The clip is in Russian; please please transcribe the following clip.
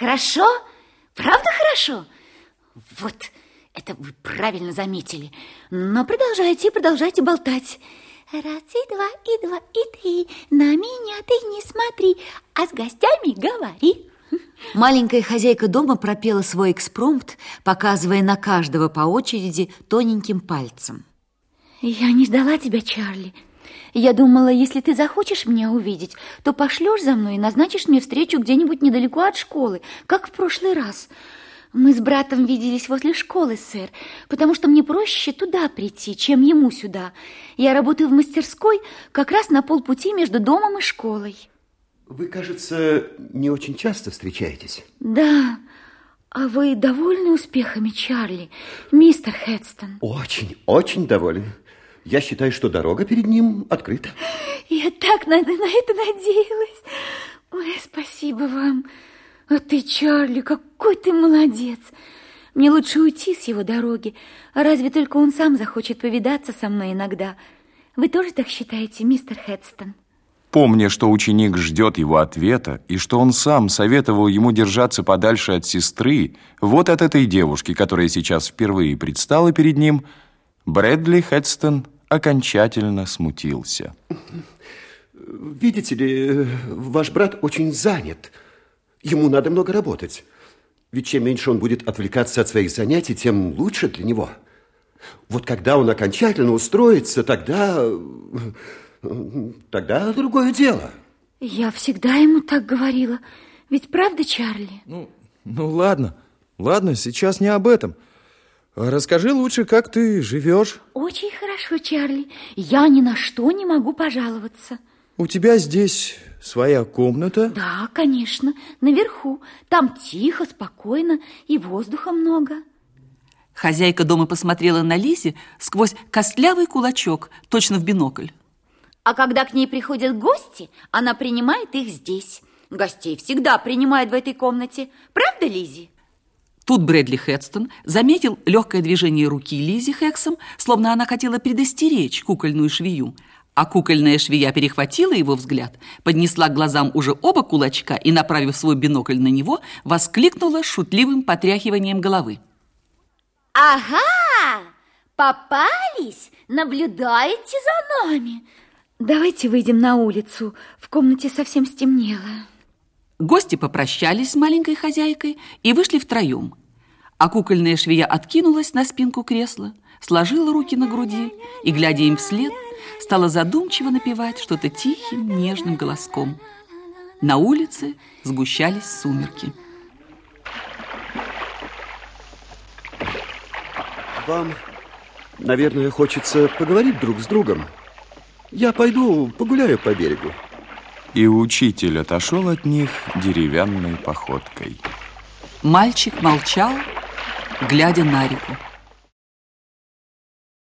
Хорошо? Правда хорошо? Вот, это вы правильно заметили. Но продолжайте, продолжайте болтать. Раз и два, и два, и три. На меня ты не смотри, а с гостями говори. Маленькая хозяйка дома пропела свой экспромт, показывая на каждого по очереди тоненьким пальцем. Я не ждала тебя, Чарли. Я думала, если ты захочешь меня увидеть, то пошлешь за мной и назначишь мне встречу где-нибудь недалеко от школы, как в прошлый раз. Мы с братом виделись возле школы, сэр, потому что мне проще туда прийти, чем ему сюда. Я работаю в мастерской как раз на полпути между домом и школой. Вы, кажется, не очень часто встречаетесь. Да, а вы довольны успехами, Чарли, мистер Хедстон? Очень, очень доволен. Я считаю, что дорога перед ним открыта. Я так на, на это надеялась. Ой, спасибо вам. А ты, Чарли, какой ты молодец. Мне лучше уйти с его дороги. А разве только он сам захочет повидаться со мной иногда. Вы тоже так считаете, мистер Хедстон? Помня, что ученик ждет его ответа, и что он сам советовал ему держаться подальше от сестры, вот от этой девушки, которая сейчас впервые предстала перед ним, Брэдли Хедстон окончательно смутился. Видите ли, ваш брат очень занят. Ему надо много работать. Ведь чем меньше он будет отвлекаться от своих занятий, тем лучше для него. Вот когда он окончательно устроится, тогда... Тогда другое дело. Я всегда ему так говорила. Ведь правда, Чарли? Ну, ну ладно, ладно, сейчас не об этом. Расскажи лучше, как ты живешь. Очень хорошо, Чарли. Я ни на что не могу пожаловаться. У тебя здесь своя комната? Да, конечно, наверху. Там тихо, спокойно и воздуха много. Хозяйка дома посмотрела на Лизе сквозь костлявый кулачок, точно в бинокль. А когда к ней приходят гости, она принимает их здесь. Гостей всегда принимают в этой комнате. Правда, Лизи? Тут Брэдли Хедстон заметил легкое движение руки Лизи Хексом, словно она хотела предостеречь кукольную швею. А кукольная швея перехватила его взгляд, поднесла к глазам уже оба кулачка и, направив свой бинокль на него, воскликнула шутливым потряхиванием головы. Ага, попались, наблюдаете за нами. Давайте выйдем на улицу, в комнате совсем стемнело. Гости попрощались с маленькой хозяйкой и вышли втроем. А кукольная швея откинулась на спинку кресла, сложила руки на груди и, глядя им вслед, стала задумчиво напевать что-то тихим, нежным голоском. На улице сгущались сумерки. Вам, наверное, хочется поговорить друг с другом. Я пойду погуляю по берегу. И учитель отошел от них деревянной походкой. Мальчик молчал, глядя на реку.